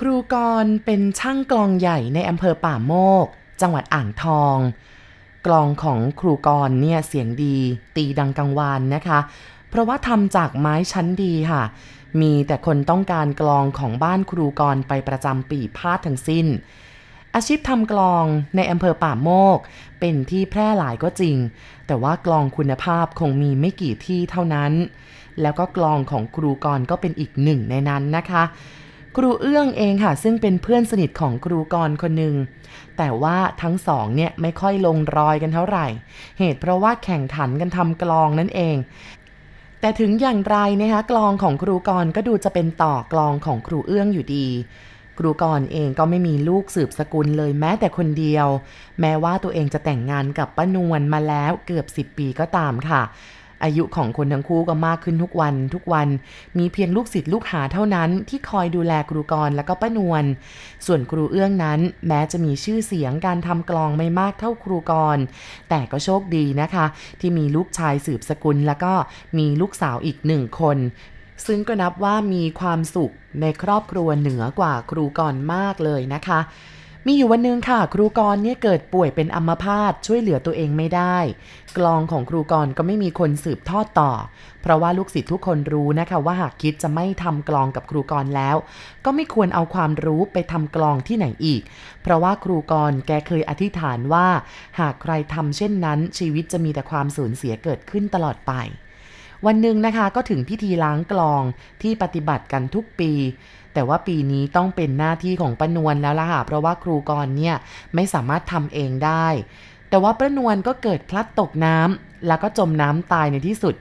ครูกรเป็นช่างกลองใหญ่ในอำเภอป่าโมก จังหวัดอ่างทอง กลองของครูกรเนี่ยเสียงดี ตีดังกังวานนะคะ เพราะว่าทำจากไม้ชั้นดีค่ะ มีแต่คนต้องการกลองของบ้านครูกรไปประจำปีพาดทั้งสิ้น อาชีพทำกลองในอำเภอป่าโมก เป็นที่แพร่หลายก็จริง แต่ว่ากลองคุณภาพคงมีไม่กี่ที่เท่านั้น แล้วก็กลองของครูกรก็เป็นอีกหนึ่งในนั้นนะคะ ครูเอื้องเองค่ะ ซึ่งเป็นเพื่อนสนิทของครูกรคนหนึ่งแต่ว่าทั้งสองเนี่ยไม่ค่อยลงรอยกันเท่าไหร่ เหตุเพราะว่าแข่งขันกันทำกลองนั่นเอง แต่ถึงอย่างไรนะคะกลองของครูกรก็ดูจะเป็นต่อกลองของครูเอื้องอยู่ดีครูกรเองก็ไม่มีลูกสืบสกุลเลยแม้แต่คนเดียว แม้ว่าตัวเองจะแต่งงานกับป้านวลมาแล้วเกือบ 10 ปีก็ตามค่ะ อายุของคนทั้งคู่ก็มากขึ้นทุกวันทุกวัน มีเพียงลูกศิษย์ลูกหาเท่านั้นที่คอยดูแลครูกรและก็ป้านวล ส่วนครูเอื้องนั้น แม้จะมีชื่อเสียงการทำกลองไม่มากเท่าครูกร แต่ก็โชคดีนะคะ ที่มีลูกชายสืบสกุลแล้วก็มีลูกสาวอีกหนึ่งคน ซึ่งก็นับว่ามีความสุขในครอบครัวเหนือกว่าครูกรมากเลยนะคะ มีอยู่วันนึงค่ะ ครูกรเนี่ยเกิดป่วยเป็นอัมพาตช่วยเหลือตัวเองไม่ได้ กลองของครูกรก็ไม่มีคนสืบทอดต่อ เพราะว่าลูกศิษย์ทุกคนรู้นะคะว่าหากคิดจะไม่ทำกลองกับครูกรแล้ว ก็ไม่ควรเอาความรู้ไปทำกลองที่ไหนอีก เพราะว่าครูกรแกเคยอธิษฐานว่า หากใครทำเช่นนั้น ชีวิตจะมีแต่ความสูญเสียเกิดขึ้นตลอดไปวันหนึ่งนะคะก็ถึงพิธีล้างกลองที่ปฏิบัติกันทุกปี แต่ว่าปีนี้ต้องเป็นหน้าที่ของป้านวลแล้วล่ะค่ะเพราะว่าครูกรเนี่ยไม่สามารถทำเองได้ แต่ว่าป้านวลก็เกิดพลัดตกน้ำแล้วก็จมน้ำตายในที่สุด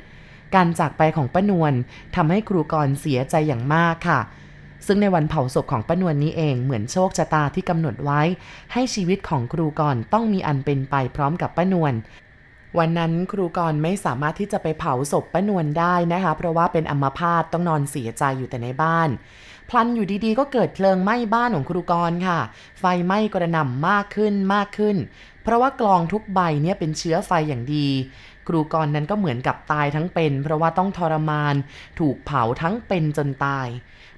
การจากไปของป้านวลทำให้ครูกรเสียใจอย่างมากค่ะซึ่งในวันเผาศพของป้านวลนี้เองเหมือนโชคชะตาที่กำหนดไว้ ให้ชีวิตของครูกรต้องมีอันเป็นไปพร้อมกับป้านวลวันนั้นครูกรไม่สามารถที่จะไปเผาศพป้านวลได้นะคะ เพราะว่าเป็นอัมพาตต้องนอนเสียใจอยู่แต่ในบ้าน พลันอยู่ดีๆ ก็เกิดเพลิงไหม้บ้านของครูกรค่ะ ไฟไหม้กระหน่ำมากขึ้นมากขึ้น เพราะว่ากลองทุกใบเนี่ยเป็นเชื้อไฟอย่างดี ครูกรนั้นก็เหมือนกับตายทั้งเป็น เพราะว่าต้องทรมาน ถูกเผาทั้งเป็นจนตาย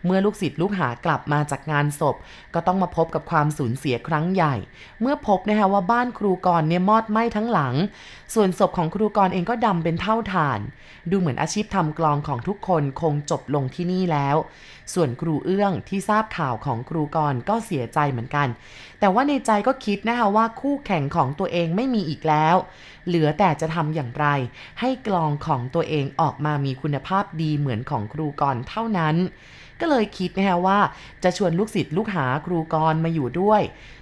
เมื่อลูกศิษย์ลูกหากลับมาจากงานศพ ก็ต้องมาพบกับความสูญเสียครั้งใหญ่ เมื่อพบนะคะว่าบ้านครูกรเนี่ยมอดไหม้ทั้งหลัง ส่วนศพของครูกรเองก็ดำเป็นเท่าฐาน ดูเหมือนอาชีพทำกลองของทุกคนคงจบลงที่นี่แล้ว ส่วนครูเอื้องที่ทราบข่าวของครูกรก็เสียใจเหมือนกัน แต่ว่าในใจก็คิดนะคะว่าคู่แข่งของตัวเองไม่มีอีกแล้ว เหลือแต่จะทำอย่างไร ให้กลองของตัวเองออกมามีคุณภาพดีเหมือนของครูกรเท่านั้น ก็เลยคิดนะฮะว่าจะชวนลูกศิษย์ลูกหาครูกรมาอยู่ด้วย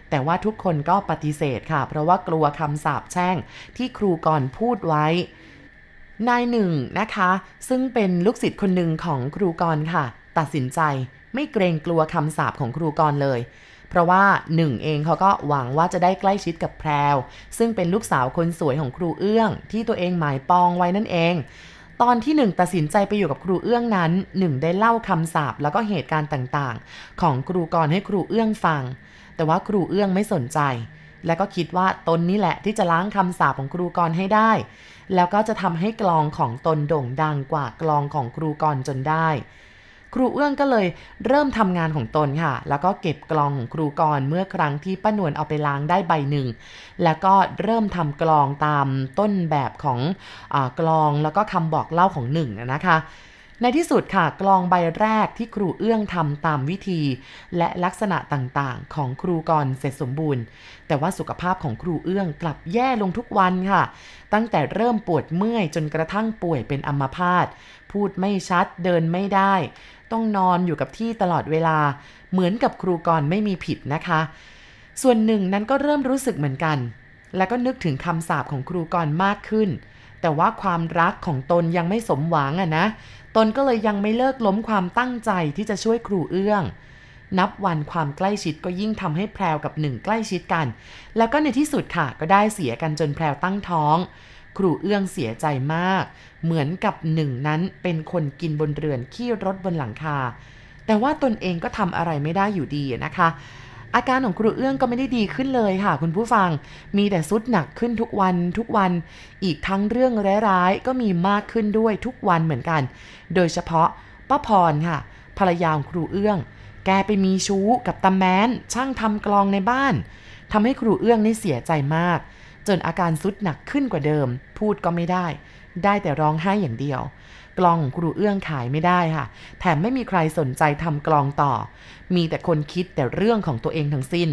แต่ว่าทุกคนก็ปฏิเสธค่ะ เพราะว่ากลัวคำสาปแช่งที่ครูกรพูดไว้นายหนึ่งนะคะ ซึ่งเป็นลูกศิษย์คนหนึ่งของครูกรค่ะ ตัดสินใจไม่เกรงกลัวคำสาปของครูกรเลย เพราะว่าหนึ่งเองเขาก็หวังว่าจะได้ใกล้ชิดกับแพรว ซึ่งเป็นลูกสาวคนสวยของครูเอื้อง ที่ตัวเองหมายปองไว้นั่นเอง ตอนที่หนึ่งตัดสินใจไปอยู่กับครูเอื้องนั้นหนึ่งได้เล่าคำสาปแล้วก็เหตุการณ์ต่างๆ ของครูกรให้ครูเอื้องฟัง แต่ว่าครูเอื้องไม่สนใจ และก็คิดว่าตนนี้แหละที่จะล้างคำสาปของครูกรให้ได้ แล้วก็จะทำให้กลองของตนโด่งดังกว่ากลองของครูกรจนได้ ครูเอื้องก็เลยเริ่มทำงานของตนค่ะ แล้วก็เก็บกลองของครูกรเมื่อครั้งที่ป้านวลเอาไปล้างได้ใบหนึ่ง แล้วก็เริ่มทำกลองตามต้นแบบของอกลองแล้วก็คำบอกเล่าของหนึ่งนะคะในที่สุดค่ะกลองใบแรกที่ครูเอื้องทำตามวิธี และลักษณะต่างๆ ของครูกรเสร็จสมบูรณ์ แต่ว่าสุขภาพของครูเอื้องกลับแย่ลงทุกวันค่ะ ตั้งแต่เริ่มปวดเมื่อยจนกระทั่งป่วยเป็นอัมพาตพูดไม่ชัดเดินไม่ได้ ต้องนอนอยู่กับที่ตลอดเวลา เหมือนกับครูกรไม่มีผิดนะคะ ส่วนหนึ่งนั้นก็เริ่มรู้สึกเหมือนกัน แล้วก็นึกถึงคำสาปของครูกรมากขึ้น แต่ว่าความรักของตนยังไม่สมหวังอะนะ ตนก็เลยยังไม่เลิกล้มความตั้งใจที่จะช่วยครูเอื้องนับวันความใกล้ชิดก็ยิ่งทำให้แพรวกับหนึ่งใกล้ชิดกัน แล้วก็ในที่สุดค่ะก็ได้เสียกันจนแพรวตั้งท้อง ครูเอื้องเสียใจมาก เหมือนกับหนึ่งนั้นเป็นคนกินบนเรือนขี้รถบนหลังคา แต่ว่าตนเองก็ทำอะไรไม่ได้อยู่ดีนะคะ อาการของครูเอื้องก็ไม่ได้ดีขึ้นเลยค่ะ คุณผู้ฟัง มีแต่สุดหนักขึ้นทุกวันทุกวัน อีกทั้งเรื่องร้ายๆก็มีมากขึ้นด้วยทุกวันเหมือนกัน โดยเฉพาะป้าพรค่ะ ภรรยาของครูเอื้อง แกไปมีชู้กับตาแมนช่างทำกลองในบ้านทำให้ครูเอื้องนี่เสียใจมาก จนอาการสุดหนักขึ้นกว่าเดิม พูดก็ไม่ได้ ได้แต่ร้องไห้อย่างเดียว กลองครูเอื้องขายไม่ได้ค่ะ แถมไม่มีใครสนใจทำกลองต่อ มีแต่คนคิดแต่เรื่องของตัวเองทั้งสิ้น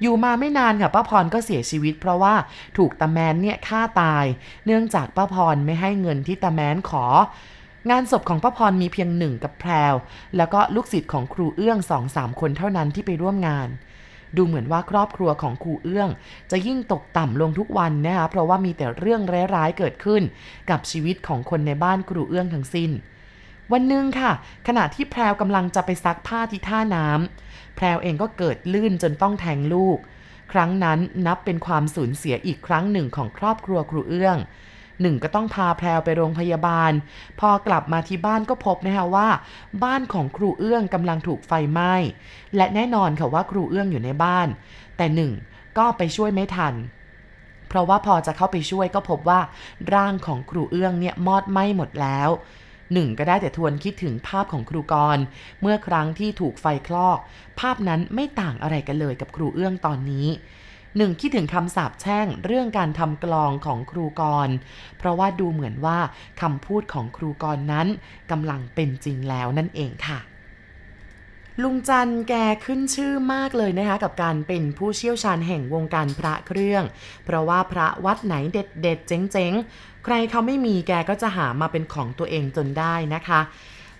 อยู่มาไม่นานค่ะป้าพรก็เสียชีวิต เพราะว่าถูกตาแมนเนี่ยฆ่าตาย เนื่องจากป้าพรไม่ให้เงินที่ตาแมนของานศพของป้าพรมีเพียงหนึ่งกับแพรว แล้วก็ลูกศิษย์ของครูเอื้องสองสามคนเท่านั้นที่ไปร่วมงาน ดูเหมือนว่าครอบครัวของครูเอื้อง จะยิ่งตกต่ำลงทุกวันนะคะเพราะว่ามีแต่เรื่องร้ายๆเกิดขึ้น กับชีวิตของคนในบ้านครูเอื้องทั้งสิ้น วันหนึ่งค่ะ ขณะที่แพรวกำลังจะไปซักผ้าที่ท่าน้ำแพรวเองก็เกิดลื่นจนต้องแทงลูก ครั้งนั้นนับเป็นความสูญเสียอีกครั้งหนึ่งของครอบครัวครูเอื้อง หนึ่งก็ต้องพาแพรวไปโรงพยาบาล พอกลับมาที่บ้านก็พบนะคะว่า บ้านของครูเอื้องกำลังถูกไฟไหม้ และแน่นอนค่ะว่าครูเอื้องอยู่ในบ้าน แต่หนึ่งก็ไปช่วยไม่ทัน เพราะว่าพอจะเข้าไปช่วยก็พบว่า ร่างของครูเอื้องเนี่ยมอดไหม้หมดแล้วหนึ่งก็ได้แต่ทวนคิดถึงภาพของครูกร เมื่อครั้งที่ถูกไฟคลอก ภาพนั้นไม่ต่างอะไรกันเลยกับครูเอื้องตอนนี้ หนึ่งคิดถึงคำสาปแช่งเรื่องการทำกลองของครูกร เพราะว่าดูเหมือนว่าคำพูดของครูกรนั้นกำลังเป็นจริงแล้วนั่นเองค่ะลุงจันแกขึ้นชื่อมากเลยนะคะกับการเป็นผู้เชี่ยวชาญแห่งวงการพระเครื่อง เพราะว่าพระวัดไหนเด็ดเด็ดเจ๋งๆ ใครเขาไม่มีแกก็จะหามาเป็นของตัวเองจนได้นะคะ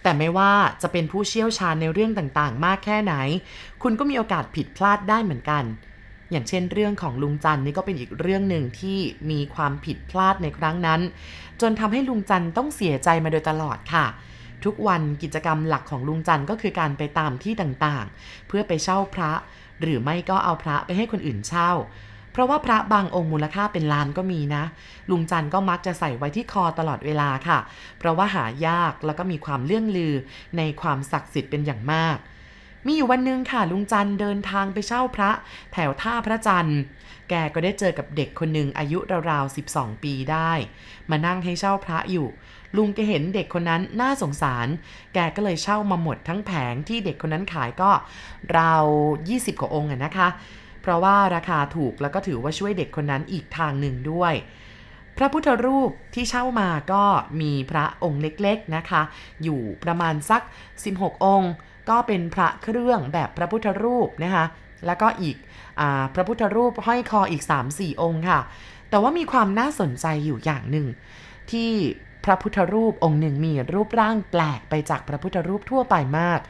แต่ไม่ว่าจะเป็นผู้เชี่ยวชาญในเรื่องต่างๆ มากแค่ไหน คุณก็มีโอกาสผิดพลาดได้เหมือนกัน อย่างเช่นเรื่องของลุงจันนี่ก็เป็นอีกเรื่องหนึ่งที่มีความผิดพลาดในครั้งนั้น จนทำให้ลุงจันต้องเสียใจมาโดยตลอดค่ะ ทุกวันกิจกรรมหลักของลุงจันก็คือการไปตามที่ต่างๆ เพื่อไปเช่าพระ หรือไม่ก็เอาพระไปให้คนอื่นเช่าเพราะว่าพระบางองค์มูลค่าเป็นล้านก็มีนะ ลุงจันก็มักจะใส่ไว้ที่คอตลอดเวลาค่ะ เพราะว่าหายากแล้วก็มีความเลื่องลือในความศักดิ์สิทธิ์เป็นอย่างมาก มีอยู่วันหนึ่งค่ะลุงจันเดินทางไปเช่าพระ แถวท่าพระจันทร์ แกก็ได้เจอกับเด็กคนหนึ่งอายุราวๆ12 ปีได้ มานั่งให้เช่าพระอยู่ ลุงแกเห็นเด็กคนนั้นน่าสงสาร แกก็เลยเช่ามาหมดทั้งแผงที่เด็กคนนั้นขายก็ราว 20 กว่าองค์นะคะ เพราะว่าราคาถูกแล้วก็ถือว่าช่วยเด็กคนนั้นอีกทางหนึ่งด้วยพระพุทธรูปที่เช่ามาก็มีพระองค์เล็กๆนะคะ อยู่ประมาณสัก 16 องค์ ก็เป็นพระเครื่องแบบพระพุทธรูปนะคะแล้วก็อีกอพระพุทธรูปห้อยคออีก 3-4 องค์ค่ะ แต่ว่ามีความน่าสนใจอยู่อย่างหนึ่ง ที่พระพุทธรูปองค์หนึ่งมีรูปร่างแปลกไปจากพระพุทธรูปทั่วไปมาก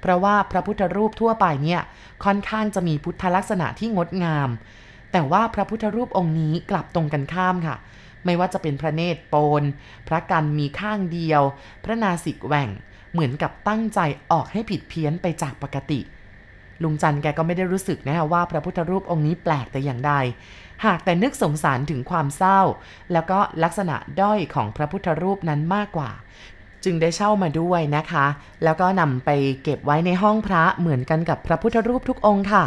เพราะว่าพระพุทธรูปทั่วไปเนี่ยค่อนข้างจะมีพุทธลักษณะที่งดงาม แต่ว่าพระพุทธรูปองค์นี้กลับตรงกันข้ามค่ะ ไม่ว่าจะเป็นพระเนตรโปน พระกันมีข้างเดียว พระนาสิกแหว่ง เหมือนกับตั้งใจออกให้ผิดเพี้ยนไปจากปกติ ลุงจันแกก็ไม่ได้รู้สึกนะฮะว่าพระพุทธรูปองค์นี้แปลกแต่อย่างใด หากแต่นึกสงสารถึงความเศร้า แล้วก็ลักษณะด้อยของพระพุทธรูปนั้นมากกว่า จึงได้เช่ามาด้วยนะคะ แล้วก็นำไปเก็บไว้ในห้องพระเหมือนกันกับพระพุทธรูปทุกองค์ค่ะ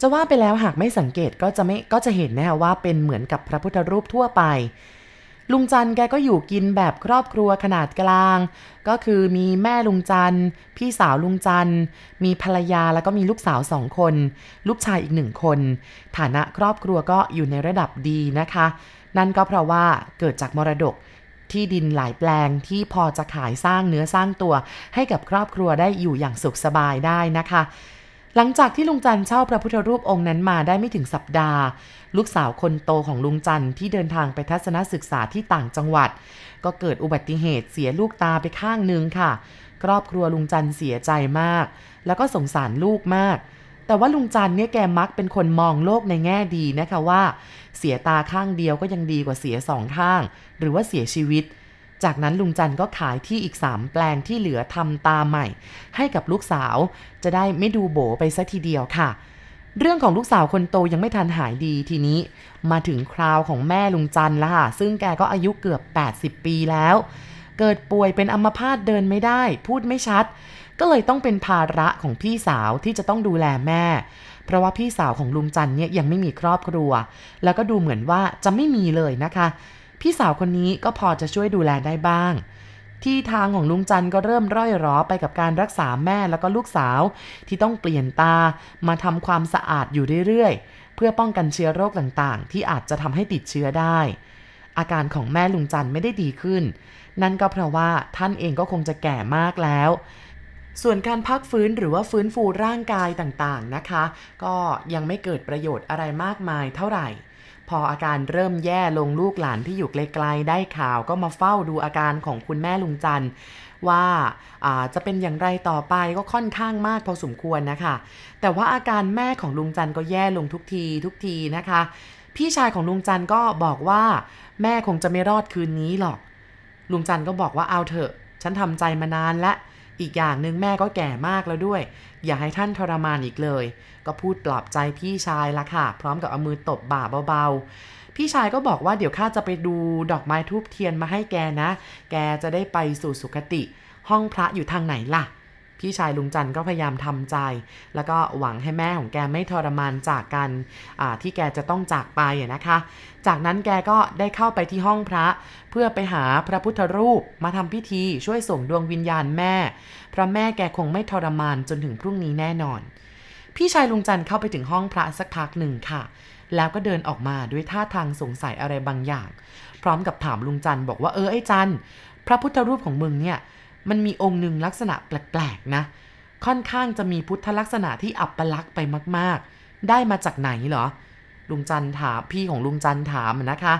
จะว่าไปแล้วหากไม่สังเกตก็จะไม่ก็จะเห็นนะคะว่าเป็นเหมือนกับพระพุทธรูปทั่วไป ลุงจันแกก็อยู่กินแบบครอบครัวขนาดกลาง ก็คือมีแม่ลุงจันพี่สาวลุงจันมีภรรยาแล้วก็มีลูกสาวสองคน ลูกชายอีกหนึ่งคน ฐานะครอบครัวก็อยู่ในระดับดีนะคะ นั่นก็เพราะว่าเกิดจากมรดกที่ดินหลายแปลงที่พอจะขายสร้างเนื้อสร้างตัว ให้กับครอบครัวได้อยู่อย่างสุขสบายได้นะคะ หลังจากที่ลุงจันเช่าพระพุทธรูปองค์นั้นมาได้ไม่ถึงสัปดาห์ ลูกสาวคนโตของลุงจันที่เดินทางไปทัศนศึกษาที่ต่างจังหวัด ก็เกิดอุบัติเหตุเสียลูกตาไปข้างหนึ่งค่ะ ครอบครัวลุงจันเสียใจมาก แล้วก็สงสารลูกมาก แต่ว่าลุงจันเนี่ยแกมักเป็นคนมองโลกในแง่ดีนะคะว่า เสียตาข้างเดียวก็ยังดีกว่าเสียสองข้าง หรือว่าเสียชีวิต จากนั้นลุงจันก็ขายที่อีก 3 แปลงที่เหลือทำตาใหม่ ให้กับลูกสาว จะได้ไม่ดูโบไปซะทีเดียวค่ะ เรื่องของลูกสาวคนโตยังไม่ทันหายดีทีนี้ มาถึงคราวของแม่ลุงจันแล้วค่ะ ซึ่งแกก็อายุเกือบ 80 ปีแล้ว เกิดป่วยเป็นอัมพาตเดินไม่ได้ พูดไม่ชัด ก็เลยต้องเป็นภาระของพี่สาวที่จะต้องดูแลแม่ เพราะว่าพี่สาวของลุงจันเนี่ยยังไม่มีครอบครัว แล้วก็ดูเหมือนว่าจะไม่มีเลยนะคะ พี่สาวคนนี้ก็พอจะช่วยดูแลได้บ้าง ที่ทางของลุงจันก็เริ่มร่อยรอไปกับการรักษาแม่แล้วก็ลูกสาว ที่ต้องเปลี่ยนตามาทำความสะอาดอยู่เรื่อยๆ เพื่อป้องกันเชื้อโรคต่างๆ ที่อาจจะทำให้ติดเชื้อได้ อาการของแม่ลุงจันไม่ได้ดีขึ้น นั่นก็เพราะว่าท่านเองก็คงจะแก่มากแล้วส่วนการพักฟื้นหรือว่าฟื้นฟูร่างกายต่างๆนะคะ ก็ยังไม่เกิดประโยชน์อะไรมากมายเท่าไหร่ พออาการเริ่มแย่ลงลูกหลานที่อยู่ไกลๆได้ข่าวก็มาเฝ้าดูอาการของคุณแม่ลุงจันว่าจะเป็นอย่างไรต่อไปก็ค่อนข้างมากพอสมควรนะคะ แต่ว่าอาการแม่ของลุงจันก็แย่ลงทุกทีทุกทีนะคะ พี่ชายของลุงจันก็บอกว่า แม่คงจะไม่รอดคืนนี้หรอก ลุงจันก็บอกว่าเอาเถอะ ฉันทำใจมานานและ อีกอย่างหนึ่งแม่ก็แก่มากแล้วด้วย อย่าให้ท่านทรมานอีกเลย ก็พูดปลอบใจพี่ชายละค่ะ พร้อมกับเอามือตบบ่าเบาๆ พี่ชายก็บอกว่าเดี๋ยวข้าจะไปดูดอกไม้ทูบเทียนมาให้แกนะ แกจะได้ไปสู่สุคติ ห้องพระอยู่ทางไหนล่ะ พี่ชายลุงจันก็พยายามทำใจ แล้วก็หวังให้แม่ของแกไม่ทรมานจากกันที่แกจะต้องจากไปนะคะ จากนั้นแกก็ได้เข้าไปที่ห้องพระ เพื่อไปหาพระพุทธรูปมาทำพิธีช่วยส่งดวงวิญญาณแม่ เพราะแม่แกคงไม่ทรมานจนถึงพรุ่งนี้แน่นอน พี่ชายลุงจันเข้าไปถึงห้องพระสักพักหนึ่งค่ะ แล้วก็เดินออกมาด้วยท่าทางสงสัยอะไรบางอย่าง พร้อมกับถามลุงจันบอกว่าเออไอ้จันพระพุทธรูปของมึงเนี่ย มันมีองค์หนึ่งลักษณะแปลกๆนะ ค่อนข้างจะมีพุทธลักษณะที่อับปลักษณ์ไปมากๆ ได้มาจากไหนเหรอ ลุงจันถามพี่ของลุงจันถามนะคะ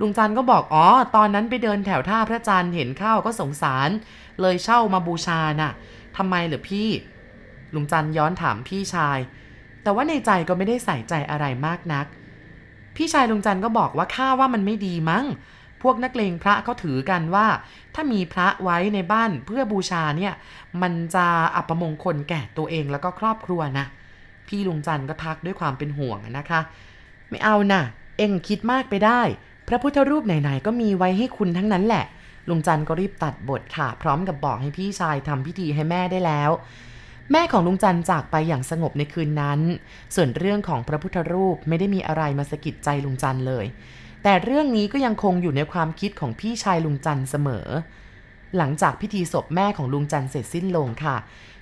ลุงจันก็บอกอ๋อตอนนั้นไปเดินแถวท่าพระจันทร์เห็นข้าวก็สงสาร เลยเช่ามาบูชาน่ะทำไมเหรอพี่ ลุงจันย้อนถามพี่ชาย แต่ว่าในใจก็ไม่ได้ใส่ใจอะไรมากนัก พี่ชายลุงจันก็บอกว่าข้าว่ามันไม่ดีมั้ง พวกนักเลงพระเขาถือกันว่า ถ้ามีพระไว้ในบ้านเพื่อบูชาเนี่ย มันจะอัปมงคลแก่ตัวเองแล้วก็ครอบครัวนะ พี่ลุงจันก็ทักด้วยความเป็นห่วงนะคะ ไม่เอานะ่ะ เอ็งคิดมากไปได้ พระพุทธรูปไหนๆก็มีไว้ให้คุณทั้งนั้นแหละ ลุงจันก็รีบตัดบทค่ะ พร้อมกับบอกให้พี่ชายทำพิธีให้แม่ได้แล้วแม่ของลุงจันจากไปอย่างสงบในคืนนั้น ส่วนเรื่องของพระพุทธรูปไม่ได้มีอะไรมาสะกิดใจลุงจันเลย แต่เรื่องนี้ก็ยังคงอยู่ในความคิดของพี่ชายลุงจันเสมอ หลังจากพิธีศพแม่ของลุงจันเสร็จสิ้นลงค่ะ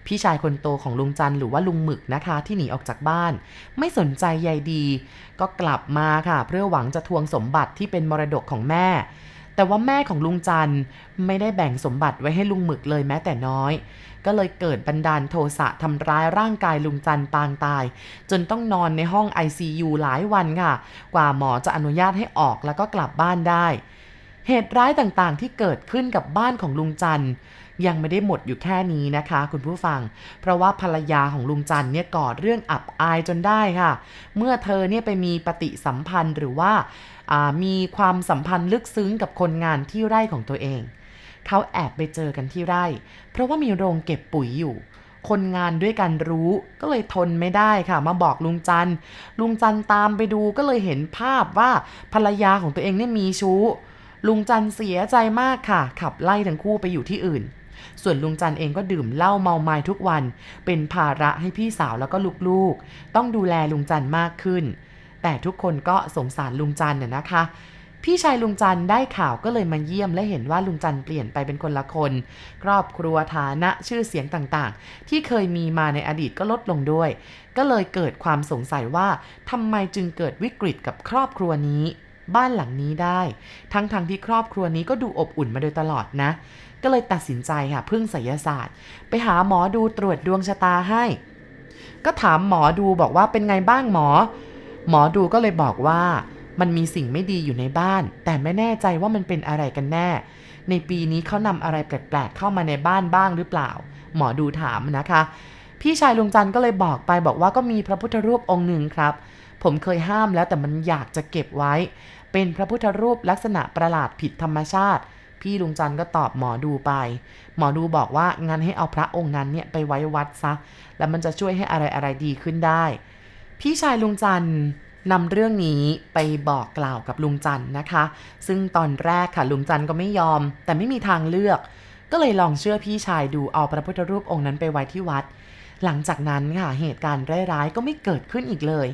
พี่ชายคนโตของลุงจันหรือว่าลุงหมึกนะคะ ที่หนีออกจากบ้าน ไม่สนใจใยดี ก็กลับมาค่ะ เพื่อหวังจะทวงสมบัติที่เป็นมรดกของแม่ แต่ว่าแม่ของลุงจันไม่ได้แบ่งสมบัติไว้ให้ลุงหมึกเลยแม้แต่น้อย ก็เลยเกิดบันดาลโทสะทำร้ายร่างกายลุงจันปางตาย จนต้องนอนในห้อง ICU หลายวันค่ะ กว่าหมอจะอนุญาตให้ออกแล้วก็กลับบ้านได้ เหตุร้ายต่างๆที่เกิดขึ้นกับบ้านของลุงจัน ยังไม่ได้หมดอยู่แค่นี้นะคะ คุณผู้ฟัง เพราะว่าภรรยาของลุงจันเนี่ยก่อเรื่องอับอายจนได้ค่ะ เมื่อเธอเนี่ยไปมีปฏิสัมพันธ์หรือว่ามีความสัมพันธ์ลึกซึ้งกับคนงานที่ไร่ของตัวเอง เขาแอบไปเจอกันที่ไร่ เพราะว่ามีโรงเก็บปุ๋ยอยู่คนงานด้วยกันรู้ก็เลยทนไม่ได้ค่ะ มาบอกลุงจันลุงจันตามไปดูก็เลยเห็นภาพว่าภรรยาของตัวเองเนี่ยมีชู้ ลุงจันเสียใจมากค่ะ ขับไล่ทั้งคู่ไปอยู่ที่อื่น ส่วนลุงจันเองก็ดื่มเหล้าเมาไม้ทุกวัน เป็นภาระให้พี่สาวแล้วก็ลูกๆ ต้องดูแลลุงจันมากขึ้น แต่ทุกคนก็สงสารลุงจันน่ะนะคะ พี่ชายลุงจันได้ข่าวก็เลยมาเยี่ยมและเห็นว่าลุงจันเปลี่ยนไปเป็นคนละคน ครอบครัวฐานะชื่อเสียงต่างๆ ที่เคยมีมาในอดีตก็ลดลงด้วย ก็เลยเกิดความสงสัยว่าทำไมจึงเกิดวิกฤตกับครอบครัวนี้บ้านหลังนี้ได้ ทั้งๆทที่ครอบครัวนี้ก็ดูอบอุ่นมาโดยตลอดนะ ก็เลยตัดสินใจค่ะพึ่งไสยศาสตร์ ไปหาหมอดูตรวจดวงชะตาให้ ก็ถามหมอดูบอกว่าเป็นไงบ้างหมอ หมอดูก็เลยบอกว่า มันมีสิ่งไม่ดีอยู่ในบ้าน แต่ไม่แน่ใจว่ามันเป็นอะไรกันแน่ ในปีนี้เขานำอะไรแปลกๆเข้ามาในบ้านบ้างหรือเปล่า หมอดูถามนะคะ พี่ชายลุงจันก็เลยบอกไปบอกว่าก็มีพระพุทธรูปองค์หนึ่งครับ ผมเคยห้ามแล้วแต่มันอยากจะเก็บไว้ เป็นพระพุทธรูปลักษณะประหลาดผิดธรรมชาติ พี่ลุงจันก็ตอบหมอดูไป หมอดูบอกว่างั้นให้เอาพระองค์นั้นเนี่ยไปไว้วัดซะ แล้วมันจะช่วยให้อะไรอะไรดีขึ้นได้ พี่ชายลุงจันนำเรื่องนี้ไปบอกกล่าวกับลุงจันนะคะ ซึ่งตอนแรกค่ะลุงจันก็ไม่ยอม แต่ไม่มีทางเลือก ก็เลยลองเชื่อพี่ชายดูเอาพระพุทธรูปองค์นั้นไปไว้ที่วัด หลังจากนั้นค่ะเหตุการณ์ร้ายๆก็ไม่เกิดขึ้นอีกเลย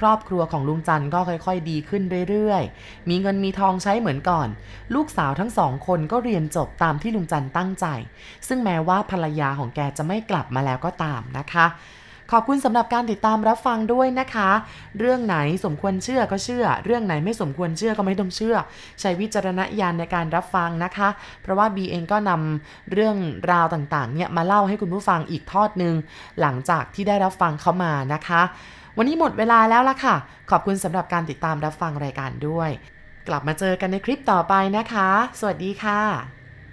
ครอบครัวของลุงจันก็ค่อยๆ ดีขึ้นเรื่อยๆ มีเงินมีทองใช้เหมือนก่อน ลูกสาวทั้งสองคนก็เรียนจบตามที่ลุงจันตั้งใจ ซึ่งแม้ว่าภรรยาของแกจะไม่กลับมาแล้วก็ตามนะคะ ขอบคุณสำหรับการติดตามรับฟังด้วยนะคะ เรื่องไหนสมควรเชื่อก็เชื่อ เรื่องไหนไม่สมควรเชื่อก็ไม่ต้องเชื่อ ใช้วิจารณญาณในการรับฟังนะคะ เพราะว่าบีเองก็นำเรื่องราวต่างๆเนี่ยมาเล่าให้คุณผู้ฟังอีกทอดหนึ่งหลังจากที่ได้รับฟังเข้ามานะคะ วันนี้หมดเวลาแล้วละค่ะ ขอบคุณสำหรับการติดตามรับฟังรายการด้วย กลับมาเจอกันในคลิปต่อไปนะคะ สวัสดีค่ะ